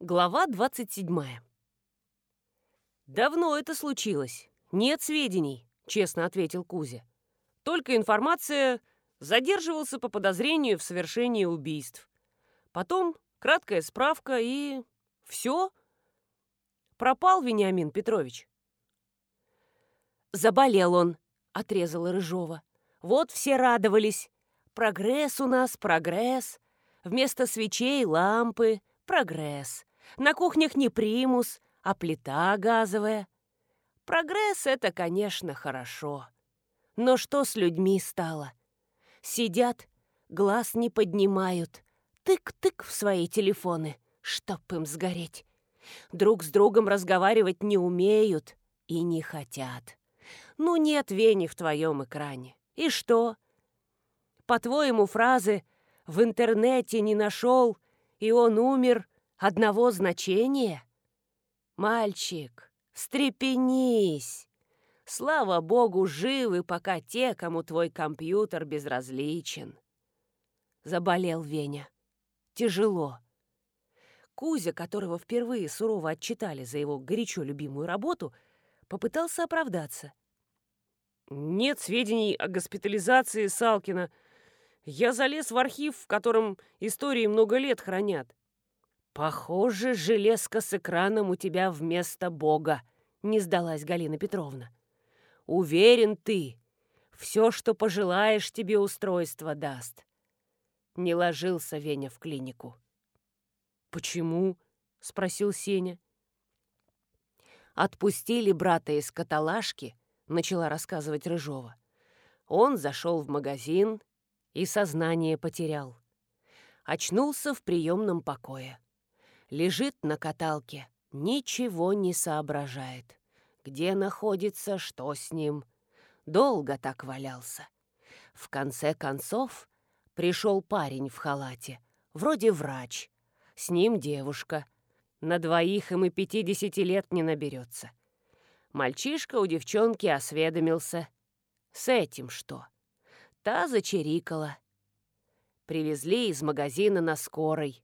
Глава 27. «Давно это случилось. Нет сведений», — честно ответил Кузя. «Только информация задерживался по подозрению в совершении убийств. Потом краткая справка и... все. Пропал Вениамин Петрович». «Заболел он», — отрезала Рыжова. «Вот все радовались. Прогресс у нас, прогресс. Вместо свечей — лампы, прогресс. На кухнях не примус, а плита газовая. Прогресс — это, конечно, хорошо. Но что с людьми стало? Сидят, глаз не поднимают, тык-тык в свои телефоны, чтоб им сгореть. Друг с другом разговаривать не умеют и не хотят. Ну нет Вени в твоем экране. И что? По-твоему, фразы «в интернете не нашел» и он умер одного значения? Мальчик, встрепенись! Слава богу, живы пока те, кому твой компьютер безразличен. Заболел Веня. Тяжело. Кузя, которого впервые сурово отчитали за его горячо любимую работу, попытался оправдаться. «Нет сведений о госпитализации Салкина. Я залез в архив, в котором истории много лет хранят. «Похоже, железка с экраном у тебя вместо Бога», — не сдалась Галина Петровна. «Уверен ты, все, что пожелаешь, тебе устройство даст». Не ложился Веня в клинику. «Почему?» — спросил Сеня. «Отпустили брата из каталажки», — начала рассказывать Рыжова. Он зашел в магазин и сознание потерял. Очнулся в приемном покое. Лежит на каталке, ничего не соображает. Где находится, что с ним. Долго так валялся. В конце концов пришел парень в халате, вроде врач. С ним девушка. На двоих им и пятидесяти лет не наберется. Мальчишка у девчонки осведомился. С этим что? Та зачирикала. Привезли из магазина на скорой.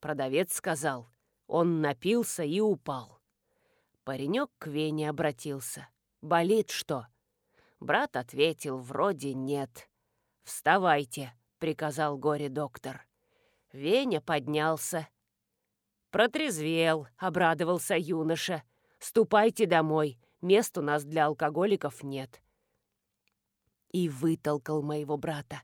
Продавец сказал, он напился и упал. Паренек к Вене обратился. «Болит что?» Брат ответил, вроде нет. «Вставайте», — приказал горе-доктор. Веня поднялся. «Протрезвел», — обрадовался юноша. «Ступайте домой, мест у нас для алкоголиков нет». И вытолкал моего брата.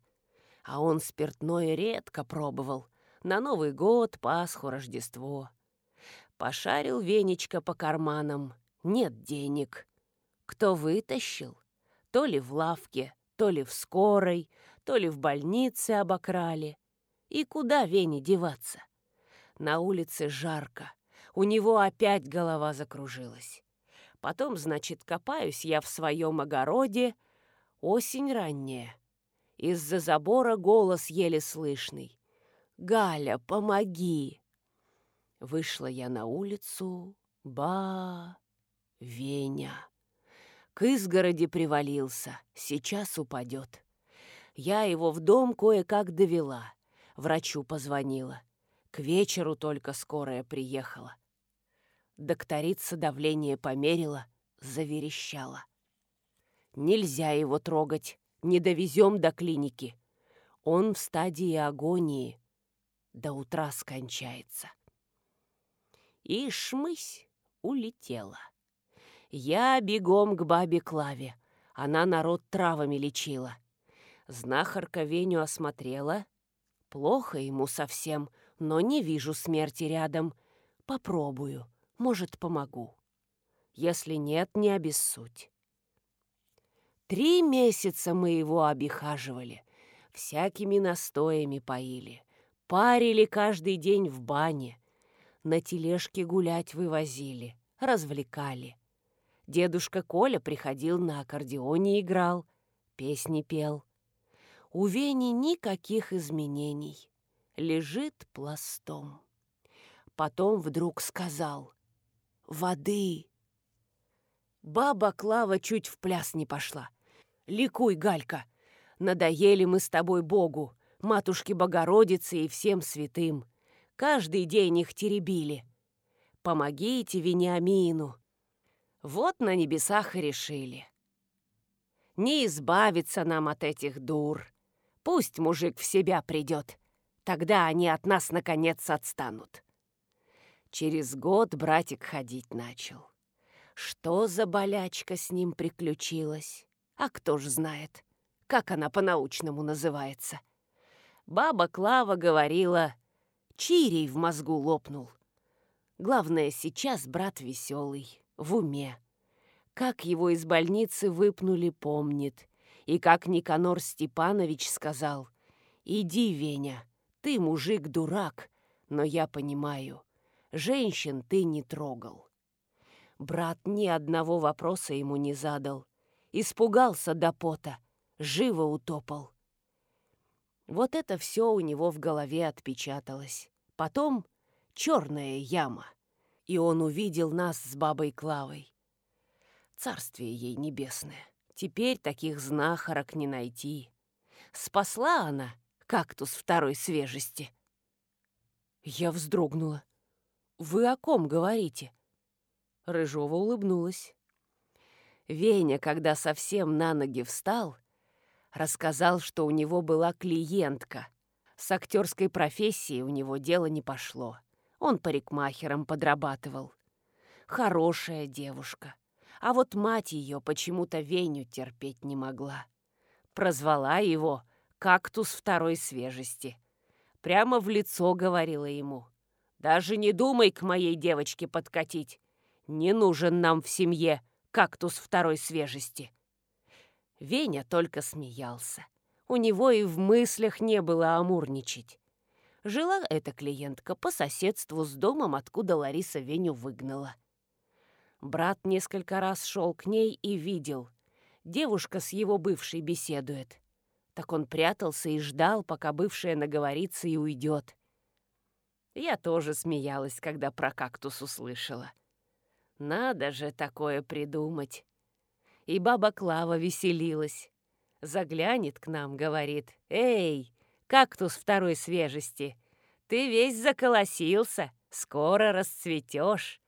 А он спиртное редко пробовал. На Новый год, Пасху, Рождество. Пошарил Венечка по карманам. Нет денег. Кто вытащил? То ли в лавке, то ли в скорой, то ли в больнице обокрали. И куда Вене деваться? На улице жарко. У него опять голова закружилась. Потом, значит, копаюсь я в своем огороде. Осень ранняя. Из-за забора голос еле слышный. Галя, помоги!» Вышла я на улицу. Ба! Веня. К изгороди привалился. Сейчас упадет. Я его в дом кое-как довела. Врачу позвонила. К вечеру только скорая приехала. Докторица давление померила, заверещала. Нельзя его трогать, не довезем до клиники. Он в стадии агонии до утра скончается. И шмысь улетела. Я бегом к бабе Клаве. Она народ травами лечила. Знахарка Веню осмотрела. Плохо ему совсем, но не вижу смерти рядом. Попробую, может, помогу. Если нет, не обессудь. Три месяца мы его обихаживали, всякими настоями поили. Парили каждый день в бане. На тележке гулять вывозили, развлекали. Дедушка Коля приходил на аккордеоне играл, песни пел. У Вени никаких изменений. Лежит пластом. Потом вдруг сказал «Воды!» Баба Клава чуть в пляс не пошла. «Ликуй, Галька! Надоели мы с тобой Богу!» Матушке Богородице и всем святым. Каждый день их теребили. помогите Вениамину. Вот на небесах и решили. Не избавиться нам от этих дур. Пусть мужик в себя придет. Тогда они от нас, наконец, отстанут. Через год братик ходить начал. Что за болячка с ним приключилась? А кто ж знает, как она по-научному называется? Баба Клава говорила, чирий в мозгу лопнул. Главное, сейчас брат веселый, в уме. Как его из больницы выпнули, помнит. И как Никанор Степанович сказал, «Иди, Веня, ты мужик-дурак, но я понимаю, женщин ты не трогал». Брат ни одного вопроса ему не задал. Испугался до пота, живо утопал. Вот это все у него в голове отпечаталось. Потом черная яма. И он увидел нас с бабой Клавой. Царствие ей небесное. Теперь таких знахарок не найти. Спасла она кактус второй свежести. Я вздрогнула. «Вы о ком говорите?» Рыжова улыбнулась. Веня, когда совсем на ноги встал, рассказал, что у него была клиентка. С актерской профессией у него дело не пошло. Он парикмахером подрабатывал. Хорошая девушка. А вот мать ее почему-то Веню терпеть не могла. Прозвала его «кактус второй свежести». Прямо в лицо говорила ему. «Даже не думай к моей девочке подкатить. Не нужен нам в семье кактус второй свежести». Веня только смеялся. У него и в мыслях не было амурничать. Жила эта клиентка по соседству с домом, откуда Лариса Веню выгнала. Брат несколько раз шел к ней и видел. Девушка с его бывшей беседует. Так он прятался и ждал, пока бывшая наговорится и уйдет. Я тоже смеялась, когда про кактус услышала. Надо же такое придумать. И баба Клава веселилась. Заглянет к нам, говорит, «Эй, кактус второй свежести, ты весь заколосился, скоро расцветешь».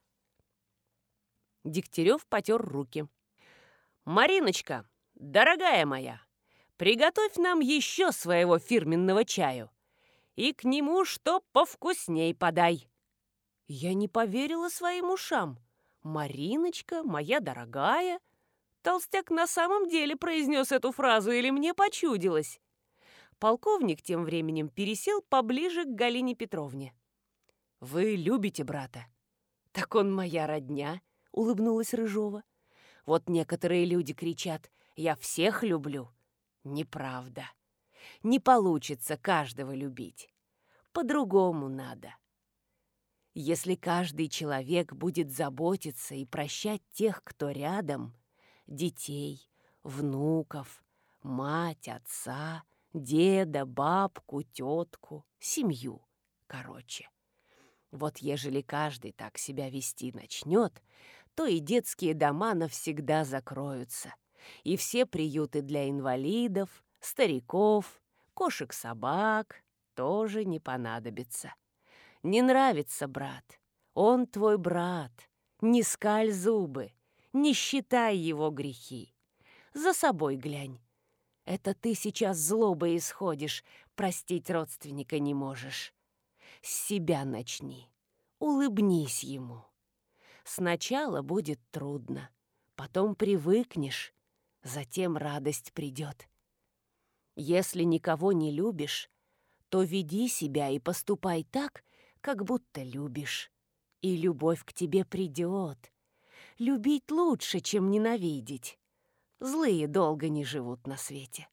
Дегтярев потер руки. «Мариночка, дорогая моя, приготовь нам еще своего фирменного чаю. И к нему что повкусней подай». Я не поверила своим ушам. «Мариночка, моя дорогая». Толстяк на самом деле произнес эту фразу или мне почудилось? Полковник тем временем пересел поближе к Галине Петровне. «Вы любите брата?» «Так он моя родня», улыбнулась Рыжова. Вот некоторые люди кричат «Я всех люблю». Неправда. Не получится каждого любить. По-другому надо. Если каждый человек будет заботиться и прощать тех, кто рядом, детей, внуков, мать, отца, деда, бабку, тетку, семью, короче. Вот ежели каждый так себя вести начнет, то и детские дома навсегда закроются. И все приюты для инвалидов, стариков, кошек-собак тоже не понадобятся. Не нравится брат, он твой брат. Не скаль зубы, не считай его грехи. За собой глянь. Это ты сейчас злобой исходишь, простить родственника не можешь. С себя начни, улыбнись ему. Сначала будет трудно, потом привыкнешь, затем радость придет. Если никого не любишь, то веди себя и поступай так, как будто любишь. И любовь к тебе придет. Любить лучше, чем ненавидеть. Злые долго не живут на свете.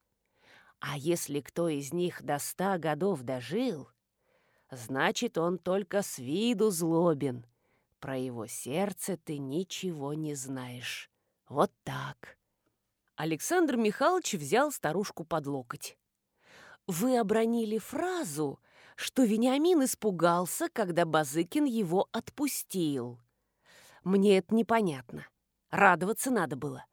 А если кто из них до ста годов дожил, значит, он только с виду злобен, про его сердце ты ничего не знаешь. Вот так. Александр Михайлович взял старушку под локоть. Вы обронили фразу, что Вениамин испугался, когда Базыкин его отпустил. Мне это непонятно. Радоваться надо было.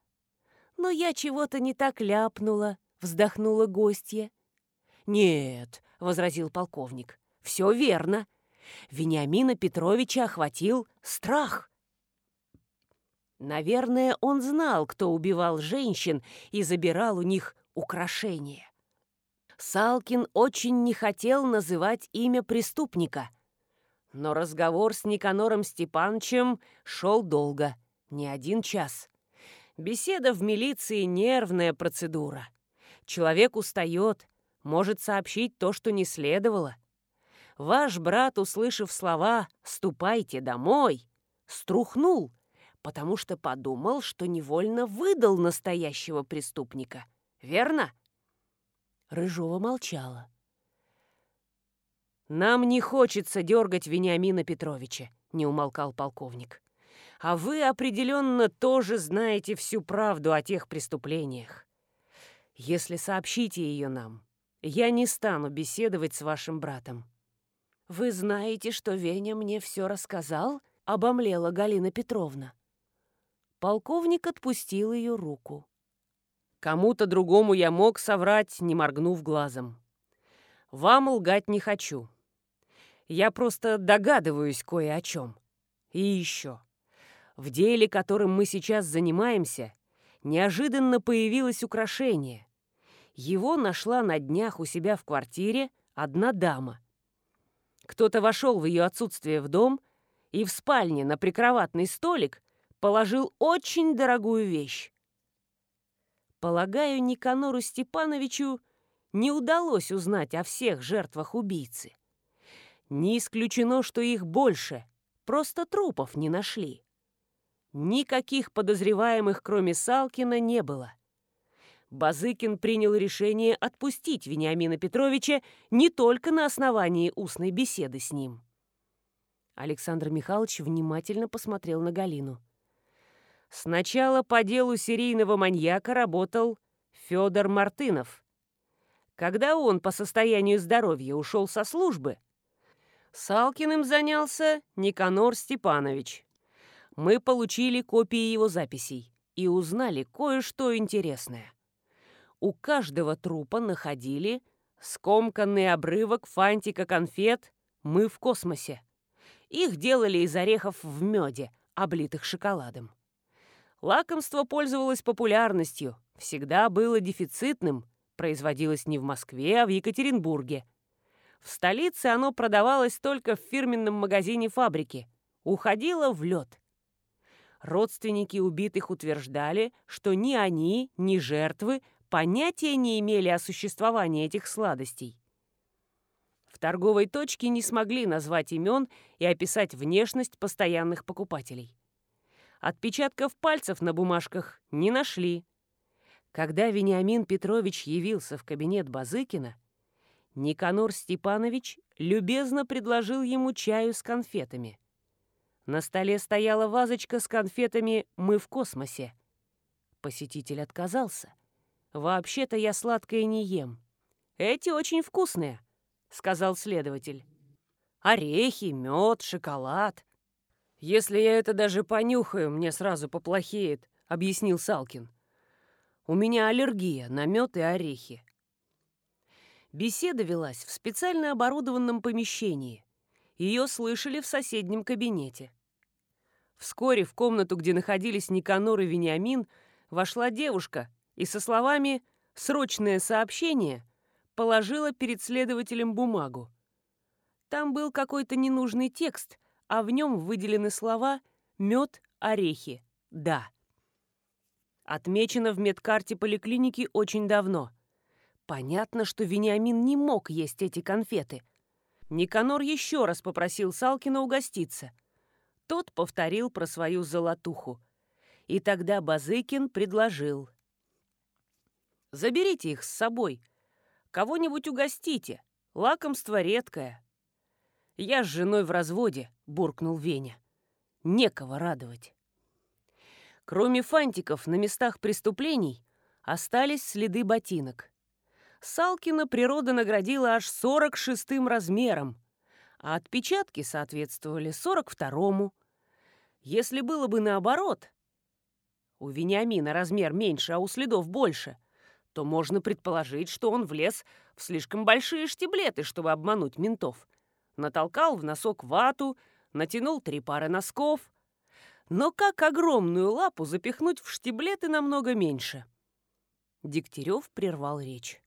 Но я чего-то не так ляпнула, вздохнула гостья. «Нет», — возразил полковник, — «все верно. Вениамина Петровича охватил страх. Наверное, он знал, кто убивал женщин и забирал у них украшения. Салкин очень не хотел называть имя преступника. Но разговор с Никанором Степановичем шел долго, не один час. Беседа в милиции – нервная процедура. Человек устает, может сообщить то, что не следовало. Ваш брат, услышав слова «ступайте домой», струхнул, потому что подумал, что невольно выдал настоящего преступника. Верно? Рыжова молчала. «Нам не хочется дергать Вениамина Петровича», — не умолкал полковник. «А вы определенно тоже знаете всю правду о тех преступлениях. Если сообщите ее нам, я не стану беседовать с вашим братом». «Вы знаете, что Веня мне все рассказал?» — обомлела Галина Петровна. Полковник отпустил ее руку. Кому-то другому я мог соврать, не моргнув глазом. Вам лгать не хочу. Я просто догадываюсь кое о чем. И еще. В деле, которым мы сейчас занимаемся, неожиданно появилось украшение. Его нашла на днях у себя в квартире одна дама. Кто-то вошел в ее отсутствие в дом и в спальне на прикроватный столик положил очень дорогую вещь. Полагаю, Никанору Степановичу не удалось узнать о всех жертвах убийцы. Не исключено, что их больше, просто трупов не нашли. Никаких подозреваемых, кроме Салкина, не было. Базыкин принял решение отпустить Вениамина Петровича не только на основании устной беседы с ним. Александр Михайлович внимательно посмотрел на Галину. Сначала по делу серийного маньяка работал Федор Мартынов. Когда он по состоянию здоровья ушел со службы, Салкиным занялся Никанор Степанович. Мы получили копии его записей и узнали кое-что интересное. У каждого трупа находили скомканный обрывок фантика конфет «Мы в космосе». Их делали из орехов в меде, облитых шоколадом. Лакомство пользовалось популярностью, всегда было дефицитным, производилось не в Москве, а в Екатеринбурге. В столице оно продавалось только в фирменном магазине фабрики, уходило в лед. Родственники убитых утверждали, что ни они, ни жертвы понятия не имели о существовании этих сладостей. В торговой точке не смогли назвать имен и описать внешность постоянных покупателей. Отпечатков пальцев на бумажках не нашли. Когда Вениамин Петрович явился в кабинет Базыкина, Никанор Степанович любезно предложил ему чаю с конфетами. На столе стояла вазочка с конфетами «Мы в космосе». Посетитель отказался. «Вообще-то я сладкое не ем. Эти очень вкусные», — сказал следователь. «Орехи, мед, шоколад. «Если я это даже понюхаю, мне сразу поплохеет», — объяснил Салкин. «У меня аллергия на мед и орехи». Беседа велась в специально оборудованном помещении. Ее слышали в соседнем кабинете. Вскоре в комнату, где находились Никанор и Вениамин, вошла девушка и со словами «срочное сообщение» положила перед следователем бумагу. Там был какой-то ненужный текст, а в нем выделены слова «мед, орехи, да». Отмечено в медкарте поликлиники очень давно. Понятно, что Вениамин не мог есть эти конфеты. Никанор еще раз попросил Салкина угоститься. Тот повторил про свою золотуху. И тогда Базыкин предложил. «Заберите их с собой. Кого-нибудь угостите. Лакомство редкое». «Я с женой в разводе», — буркнул Веня. «Некого радовать». Кроме фантиков, на местах преступлений остались следы ботинок. Салкина природа наградила аж 46-м размером, а отпечатки соответствовали 42-му. Если было бы наоборот, у Вениамина размер меньше, а у следов больше, то можно предположить, что он влез в слишком большие штиблеты, чтобы обмануть ментов. натолкал в носок вату, натянул три пары носков. Но как огромную лапу запихнуть в штиблеты намного меньше? Дегтярев прервал речь.